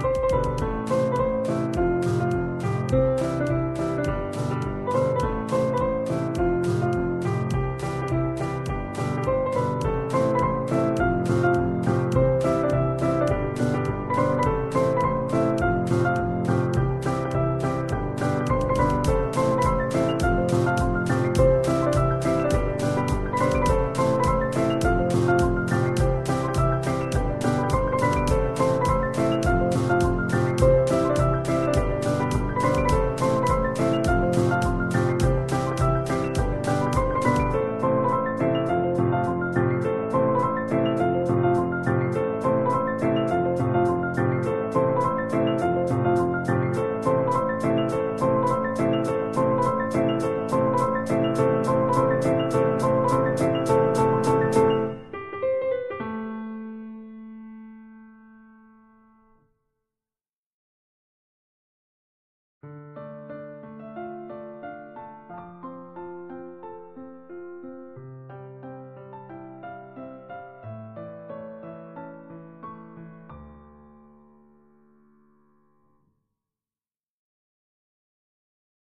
Música